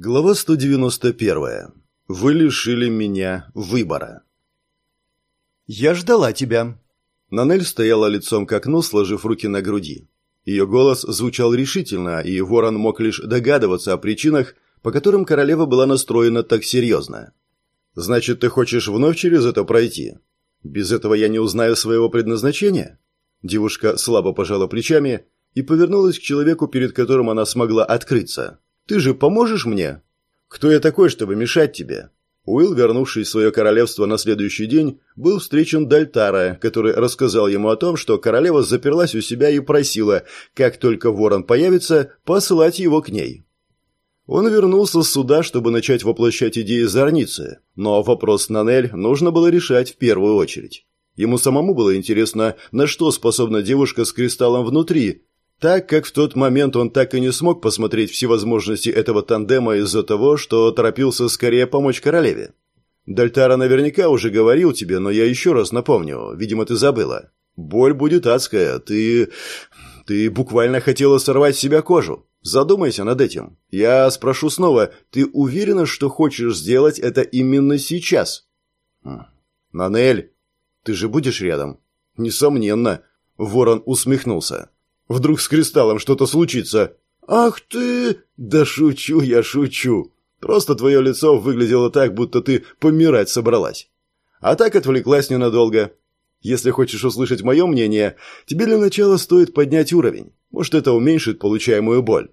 Глава 191. Вы лишили меня выбора. «Я ждала тебя». Нанель стояла лицом к окну, сложив руки на груди. Ее голос звучал решительно, и Ворон мог лишь догадываться о причинах, по которым королева была настроена так серьезно. «Значит, ты хочешь вновь через это пройти? Без этого я не узнаю своего предназначения?» Девушка слабо пожала плечами и повернулась к человеку, перед которым она смогла открыться. Ты же поможешь мне? Кто я такой, чтобы мешать тебе? Уилл, вернувший в свое королевство на следующий день, был встречен Дальтара, который рассказал ему о том, что королева заперлась у себя и просила, как только ворон появится, посылать его к ней. Он вернулся с суда, чтобы начать воплощать идеи Зорницы, но вопрос Нанель нужно было решать в первую очередь. Ему самому было интересно, на что способна девушка с кристаллом внутри, так как в тот момент он так и не смог посмотреть все возможности этого тандема из-за того, что торопился скорее помочь королеве. Дальтара наверняка уже говорил тебе, но я еще раз напомню, видимо, ты забыла. Боль будет адская, ты... ты буквально хотела сорвать с себя кожу. Задумайся над этим. Я спрошу снова, ты уверена, что хочешь сделать это именно сейчас? Хм. Нанель, ты же будешь рядом? Несомненно. Ворон усмехнулся. Вдруг с кристаллом что-то случится. Ах ты! Да шучу я, шучу. Просто твое лицо выглядело так, будто ты помирать собралась. А так отвлеклась ненадолго. Если хочешь услышать мое мнение, тебе для начала стоит поднять уровень. Может, это уменьшит получаемую боль.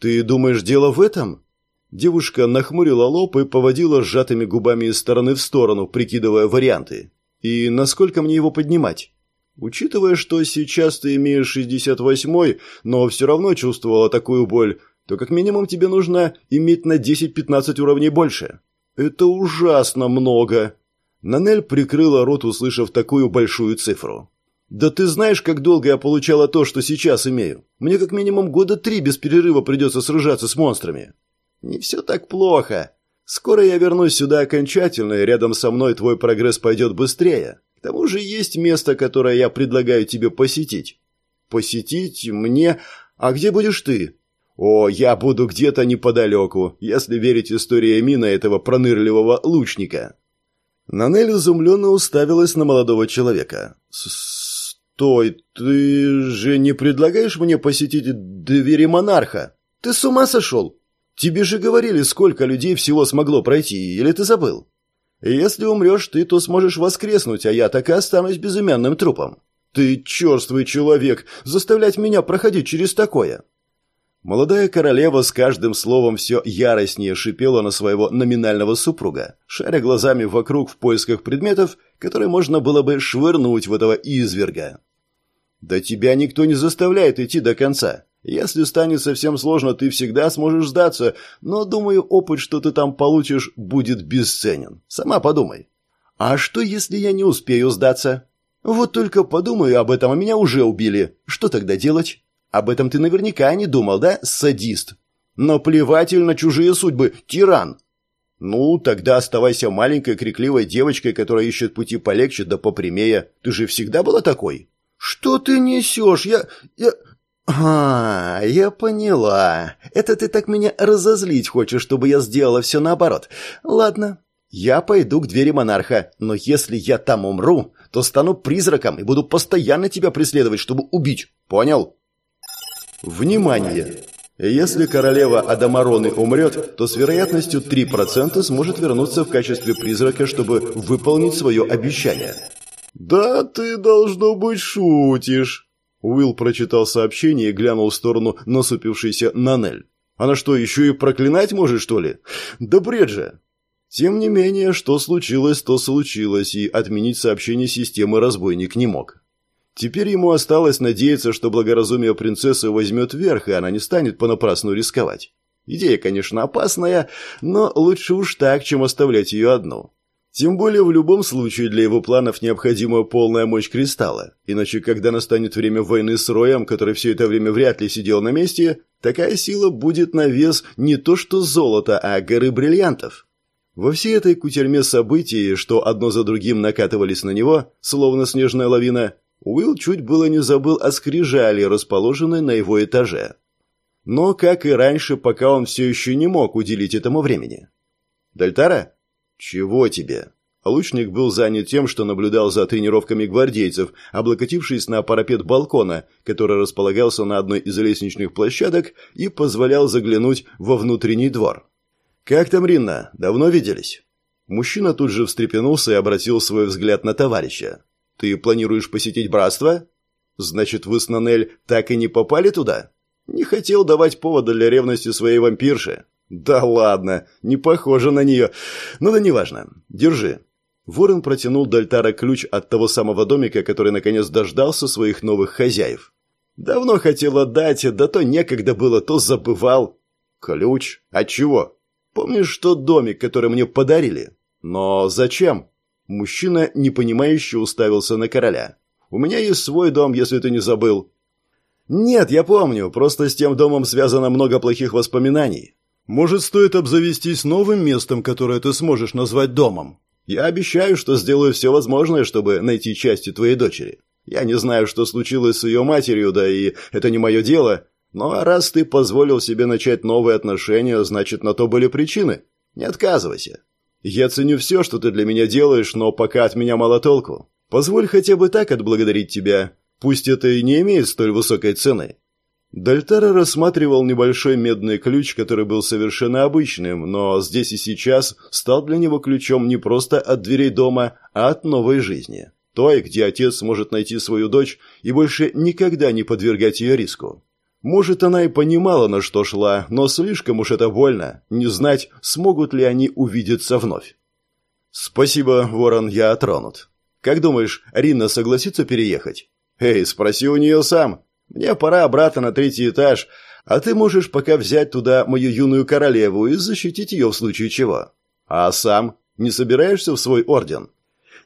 Ты думаешь, дело в этом? Девушка нахмурила лоб и поводила сжатыми губами из стороны в сторону, прикидывая варианты. И насколько мне его поднимать? Учитывая, что сейчас ты имеешь 68-й, но все равно чувствовала такую боль, то как минимум тебе нужно иметь на 10-15 уровней больше. Это ужасно много. Нанель прикрыла рот, услышав такую большую цифру. «Да ты знаешь, как долго я получала то, что сейчас имею? Мне как минимум года три без перерыва придется сражаться с монстрами». «Не все так плохо. Скоро я вернусь сюда окончательно, и рядом со мной твой прогресс пойдет быстрее. Тому же есть место, которое я предлагаю тебе посетить. Посетить мне? А где будешь ты? О, я буду где-то неподалеку, если верить истории Мина этого пронырливого лучника. Нанель изумленно уставилась на молодого человека. «Стой, ты же не предлагаешь мне посетить двери монарха? Ты с ума сошел? Тебе же говорили, сколько людей всего смогло пройти, или ты забыл?» Если умрешь ты, то сможешь воскреснуть, а я так и останусь безымянным трупом. Ты черствый человек, заставлять меня проходить через такое. Молодая королева с каждым словом все яростнее шипела на своего номинального супруга, шаря глазами вокруг в поисках предметов, которые можно было бы швырнуть в этого изверга. «Да тебя никто не заставляет идти до конца. Если станет совсем сложно, ты всегда сможешь сдаться, но, думаю, опыт, что ты там получишь, будет бесценен. Сама подумай. А что, если я не успею сдаться? Вот только подумаю об этом, а меня уже убили. Что тогда делать? Об этом ты наверняка не думал, да, садист? Но плеватель на чужие судьбы, тиран. Ну, тогда оставайся маленькой крикливой девочкой, которая ищет пути полегче да попрямее. Ты же всегда была такой. Что ты несешь? Я... я... «А, я поняла. Это ты так меня разозлить хочешь, чтобы я сделала все наоборот. Ладно, я пойду к двери монарха, но если я там умру, то стану призраком и буду постоянно тебя преследовать, чтобы убить. Понял?» Внимание! Если королева Адамароны умрет, то с вероятностью 3% сможет вернуться в качестве призрака, чтобы выполнить свое обещание. «Да ты, должно быть, шутишь!» Уилл прочитал сообщение и глянул в сторону насупившейся Нанель. «Она что, еще и проклинать может, что ли? Да бред же!» Тем не менее, что случилось, то случилось, и отменить сообщение системы разбойник не мог. Теперь ему осталось надеяться, что благоразумие принцессы возьмет верх, и она не станет понапрасну рисковать. Идея, конечно, опасная, но лучше уж так, чем оставлять ее одну. Тем более в любом случае для его планов необходима полная мощь кристалла. Иначе, когда настанет время войны с Роем, который все это время вряд ли сидел на месте, такая сила будет на вес не то что золота, а горы бриллиантов. Во всей этой кутерьме событий, что одно за другим накатывались на него, словно снежная лавина, Уилл чуть было не забыл о скрижали, расположенной на его этаже. но, как и раньше, пока он все еще не мог уделить этому времени. «Дальтара? Чего тебе?» Лучник был занят тем, что наблюдал за тренировками гвардейцев, облокотившись на парапет балкона, который располагался на одной из лестничных площадок и позволял заглянуть во внутренний двор. «Как там Ринна? Давно виделись?» Мужчина тут же встрепенулся и обратил свой взгляд на товарища. «Ты планируешь посетить братство?» «Значит, вы с Нанель так и не попали туда?» «Не хотел давать повода для ревности своей вампирши». «Да ладно, не похоже на нее. Ну да неважно. Держи. Ворон протянул Дальтара ключ от того самого домика, который наконец дождался своих новых хозяев. «Давно хотел отдать, да то некогда было, то забывал». «Ключ? От чего?» «Помнишь тот домик, который мне подарили?» «Но зачем?» Мужчина, непонимающе, уставился на короля. «У меня есть свой дом, если ты не забыл». «Нет, я помню, просто с тем домом связано много плохих воспоминаний. Может, стоит обзавестись новым местом, которое ты сможешь назвать домом?» Я обещаю, что сделаю все возможное, чтобы найти части твоей дочери. Я не знаю, что случилось с ее матерью, да и это не мое дело. Но раз ты позволил себе начать новые отношения, значит, на то были причины. Не отказывайся. Я ценю все, что ты для меня делаешь, но пока от меня мало толку. Позволь хотя бы так отблагодарить тебя. Пусть это и не имеет столь высокой цены. Дальтара рассматривал небольшой медный ключ, который был совершенно обычным, но здесь и сейчас стал для него ключом не просто от дверей дома, а от новой жизни. Той, где отец сможет найти свою дочь и больше никогда не подвергать ее риску. Может, она и понимала, на что шла, но слишком уж это больно, не знать, смогут ли они увидеться вновь. «Спасибо, Ворон, я тронут. Как думаешь, Ринна согласится переехать?» «Эй, спроси у нее сам. Мне пора обратно на третий этаж, а ты можешь пока взять туда мою юную королеву и защитить ее в случае чего. А сам не собираешься в свой орден?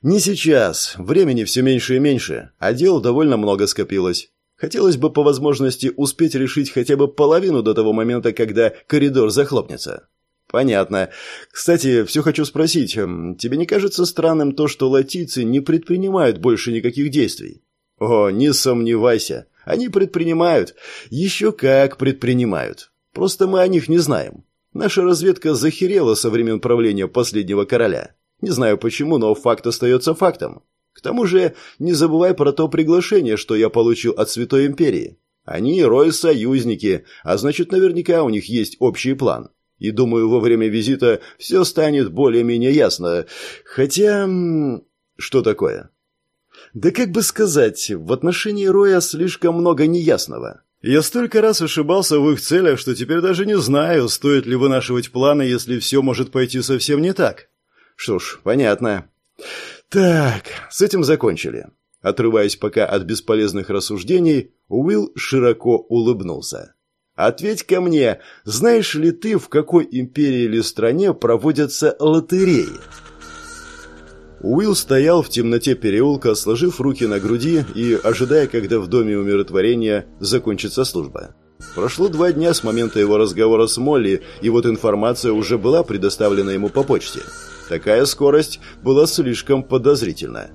Не сейчас. Времени все меньше и меньше, а дел довольно много скопилось. Хотелось бы по возможности успеть решить хотя бы половину до того момента, когда коридор захлопнется. Понятно. Кстати, все хочу спросить, тебе не кажется странным то, что латицы не предпринимают больше никаких действий? О, не сомневайся. Они предпринимают. Еще как предпринимают. Просто мы о них не знаем. Наша разведка захерела со времен правления последнего короля. Не знаю почему, но факт остается фактом. К тому же, не забывай про то приглашение, что я получил от Святой Империи. Они Рой союзники, а значит, наверняка у них есть общий план. И думаю, во время визита все станет более-менее ясно. Хотя... Что такое? Да как бы сказать, в отношении Роя слишком много неясного. Я столько раз ошибался в их целях, что теперь даже не знаю, стоит ли вынашивать планы, если все может пойти совсем не так. Что ж, понятно. Так, с этим закончили. Отрываясь пока от бесполезных рассуждений, Уилл широко улыбнулся. «Ответь ко мне, знаешь ли ты, в какой империи или стране проводятся лотереи?» Уилл стоял в темноте переулка, сложив руки на груди и ожидая, когда в доме умиротворения закончится служба. Прошло два дня с момента его разговора с Молли, и вот информация уже была предоставлена ему по почте. Такая скорость была слишком подозрительна.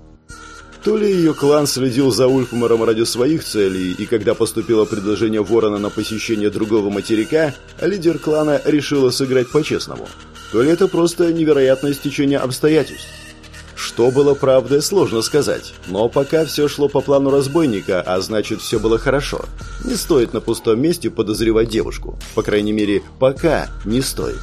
То ли ее клан следил за Ульфмаром ради своих целей, и когда поступило предложение Ворона на посещение другого материка, лидер клана решила сыграть по-честному. То ли это просто невероятное стечение обстоятельств. Что было правдой, сложно сказать. Но пока все шло по плану разбойника, а значит, все было хорошо. Не стоит на пустом месте подозревать девушку. По крайней мере, пока не стоит.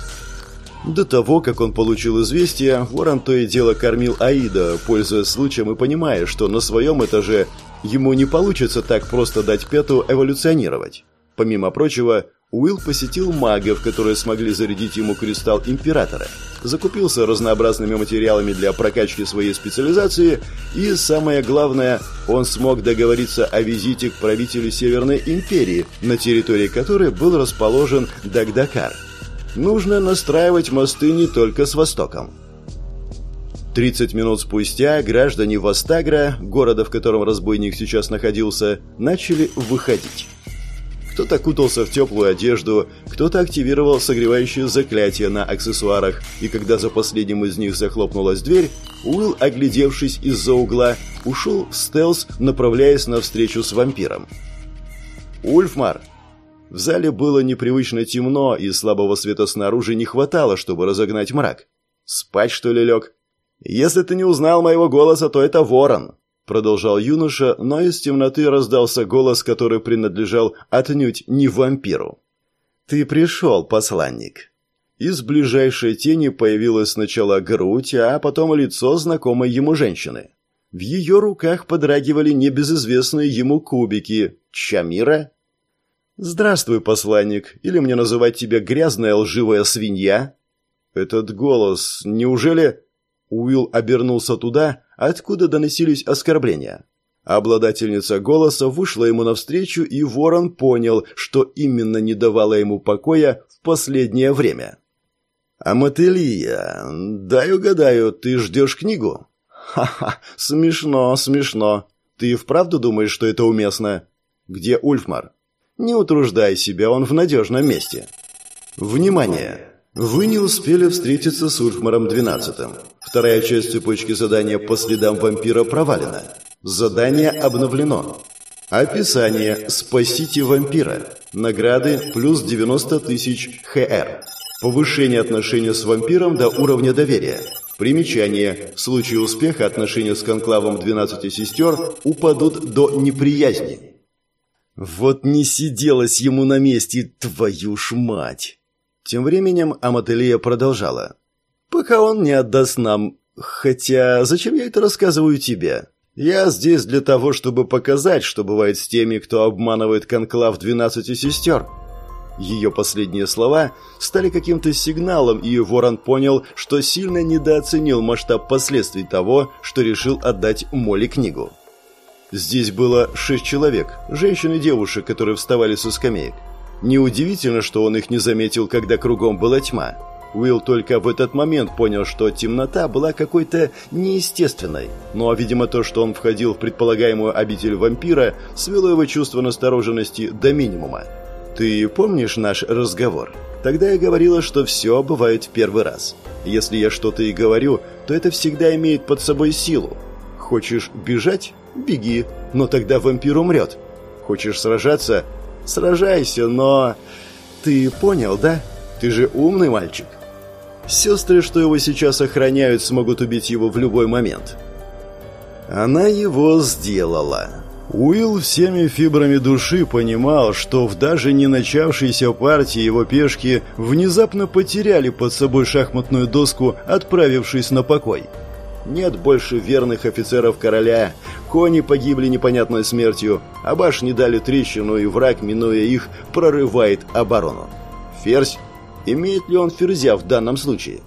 До того, как он получил известие, Ворон то и дело кормил Аида, пользуясь случаем и понимая, что на своем этаже ему не получится так просто дать Пету эволюционировать. Помимо прочего, Уилл посетил магов, которые смогли зарядить ему кристалл Императора, закупился разнообразными материалами для прокачки своей специализации и, самое главное, он смог договориться о визите к правителю Северной Империи, на территории которой был расположен Дагдакар. Нужно настраивать мосты не только с Востоком. 30 минут спустя граждане Востагра, города, в котором разбойник сейчас находился, начали выходить. Кто-то кутался в теплую одежду, кто-то активировал согревающие заклятия на аксессуарах, и когда за последним из них захлопнулась дверь, Уилл, оглядевшись из-за угла, ушел в стелс, направляясь навстречу с вампиром. «Ульфмар!» В зале было непривычно темно, и слабого света снаружи не хватало, чтобы разогнать мрак. «Спать, что ли, лег?» «Если ты не узнал моего голоса, то это ворон», — продолжал юноша, но из темноты раздался голос, который принадлежал отнюдь не вампиру. «Ты пришел, посланник». Из ближайшей тени появилась сначала грудь, а потом лицо знакомой ему женщины. В ее руках подрагивали небезызвестные ему кубики. Чамира? «Здравствуй, посланник, или мне называть тебя грязная лживая свинья?» «Этот голос, неужели...» Уилл обернулся туда, откуда доносились оскорбления. Обладательница голоса вышла ему навстречу, и Ворон понял, что именно не давало ему покоя в последнее время. «Амателия, дай угадаю, ты ждешь книгу?» «Ха-ха, смешно, смешно. Ты вправду думаешь, что это уместно?» «Где Ульфмар?» Не утруждай себя, он в надежном месте. Внимание! Вы не успели встретиться с Ульфмаром XII. Вторая часть цепочки задания по следам вампира провалена. Задание обновлено. Описание «Спасите вампира». Награды плюс 90 тысяч ХР. Повышение отношения с вампиром до уровня доверия. Примечание. В случае успеха отношения с конклавом 12 сестер упадут до неприязни. Вот не сиделось ему на месте, твою ж мать! Тем временем Амателия продолжала. «Пока он не отдаст нам... Хотя, зачем я это рассказываю тебе? Я здесь для того, чтобы показать, что бывает с теми, кто обманывает конклав двенадцати сестер». Ее последние слова стали каким-то сигналом, и Ворон понял, что сильно недооценил масштаб последствий того, что решил отдать Молли книгу. Здесь было шесть человек, женщин и девушек, которые вставали со скамеек. Неудивительно, что он их не заметил, когда кругом была тьма. Уилл только в этот момент понял, что темнота была какой-то неестественной. Ну а, видимо, то, что он входил в предполагаемую обитель вампира, свело его чувство настороженности до минимума. «Ты помнишь наш разговор? Тогда я говорила, что все бывает в первый раз. Если я что-то и говорю, то это всегда имеет под собой силу. Хочешь бежать? Беги, но тогда вампир умрет. Хочешь сражаться? Сражайся, но... Ты понял, да? Ты же умный мальчик. Сестры, что его сейчас охраняют, смогут убить его в любой момент. Она его сделала. Уилл всеми фибрами души понимал, что в даже не начавшейся партии его пешки внезапно потеряли под собой шахматную доску, отправившись на покой. Нет больше верных офицеров короля. Кони погибли непонятной смертью, а башни дали трещину, и враг, минуя их, прорывает оборону. Ферзь? Имеет ли он ферзя в данном случае?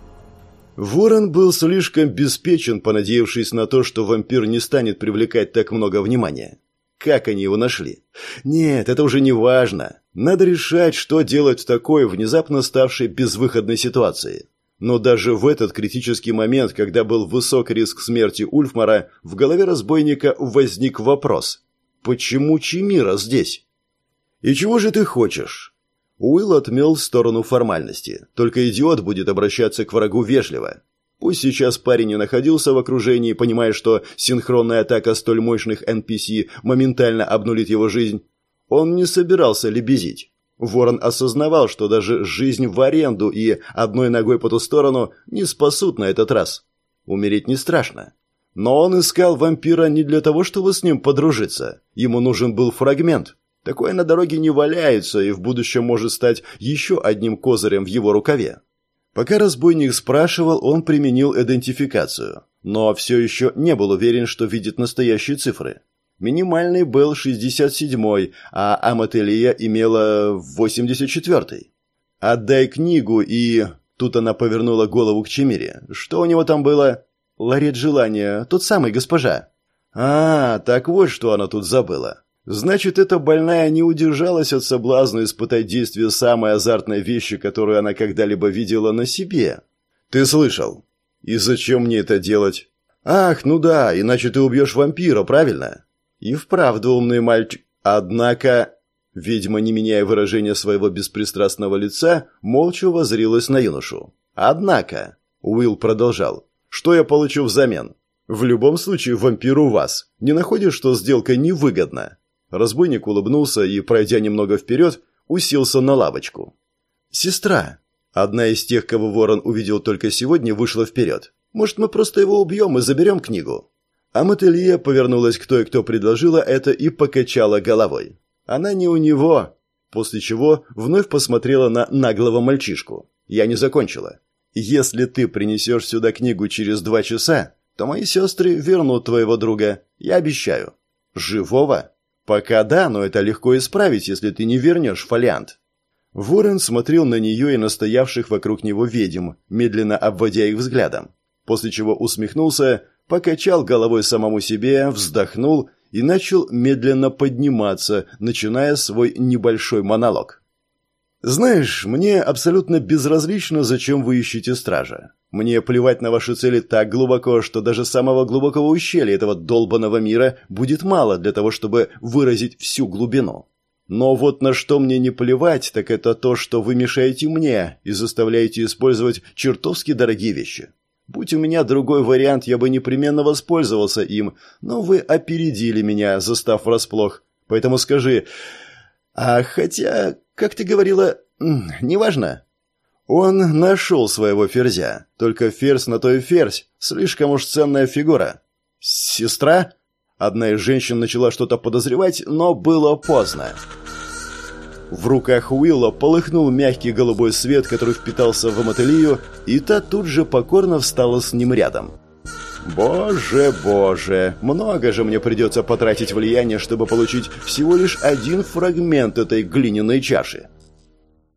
Ворон был слишком беспечен, понадеявшись на то, что вампир не станет привлекать так много внимания. Как они его нашли? Нет, это уже не важно. Надо решать, что делать в такой внезапно ставшей безвыходной ситуации. Но даже в этот критический момент, когда был высок риск смерти Ульфмара, в голове разбойника возник вопрос. Почему Чимира здесь? «И чего же ты хочешь?» Уилл отмел в сторону формальности. Только идиот будет обращаться к врагу вежливо. Пусть сейчас парень не находился в окружении, понимая, что синхронная атака столь мощных NPC моментально обнулит его жизнь, он не собирался лебезить. Ворон осознавал, что даже жизнь в аренду и одной ногой по ту сторону не спасут на этот раз. Умереть не страшно. Но он искал вампира не для того, чтобы с ним подружиться. Ему нужен был фрагмент. Такое на дороге не валяется и в будущем может стать еще одним козырем в его рукаве. Пока разбойник спрашивал, он применил идентификацию, но все еще не был уверен, что видит настоящие цифры. Минимальный был 67-й, а Амателия имела 84-й. «Отдай книгу и...» Тут она повернула голову к Чемире. «Что у него там было?» «Ларет желания. Тот самый, госпожа». «А, так вот, что она тут забыла. Значит, эта больная не удержалась от соблазна испытать действие самой азартной вещи, которую она когда-либо видела на себе. Ты слышал? И зачем мне это делать? Ах, ну да, иначе ты убьешь вампира, правильно? И вправду умный мальчик. Однако, ведьма, не меняя выражения своего беспристрастного лица, молча возрилась на юношу. Однако, Уилл продолжал, что я получу взамен? В любом случае, вампир у вас. Не находишь, что сделка невыгодна? Разбойник улыбнулся и, пройдя немного вперед, уселся на лавочку. «Сестра!» Одна из тех, кого Ворон увидел только сегодня, вышла вперед. «Может, мы просто его убьем и заберем книгу?» А Мотелье повернулась к той, кто предложила это, и покачала головой. Она не у него, после чего вновь посмотрела на наглого мальчишку. «Я не закончила. Если ты принесешь сюда книгу через два часа, то мои сестры вернут твоего друга. Я обещаю». «Живого?» «Пока да, но это легко исправить, если ты не вернешь фолиант». Ворон смотрел на нее и настоявших вокруг него ведьм, медленно обводя их взглядом, после чего усмехнулся, покачал головой самому себе, вздохнул и начал медленно подниматься, начиная свой небольшой монолог. «Знаешь, мне абсолютно безразлично, зачем вы ищете стража. Мне плевать на ваши цели так глубоко, что даже самого глубокого ущелья этого долбанного мира будет мало для того, чтобы выразить всю глубину. Но вот на что мне не плевать, так это то, что вы мешаете мне и заставляете использовать чертовски дорогие вещи. Будь у меня другой вариант, я бы непременно воспользовался им, но вы опередили меня, застав врасплох. Поэтому скажи... А хотя, как ты говорила, неважно. Он нашел своего ферзя. Только ферзь на то и ферзь. Слишком уж ценная фигура. Сестра? Одна из женщин начала что-то подозревать, но было поздно. В руках Уилла полыхнул мягкий голубой свет, который впитался в Амателию, и та тут же покорно встала с ним рядом. «Боже, боже, много же мне придется потратить влияние, чтобы получить всего лишь один фрагмент этой глиняной чаши.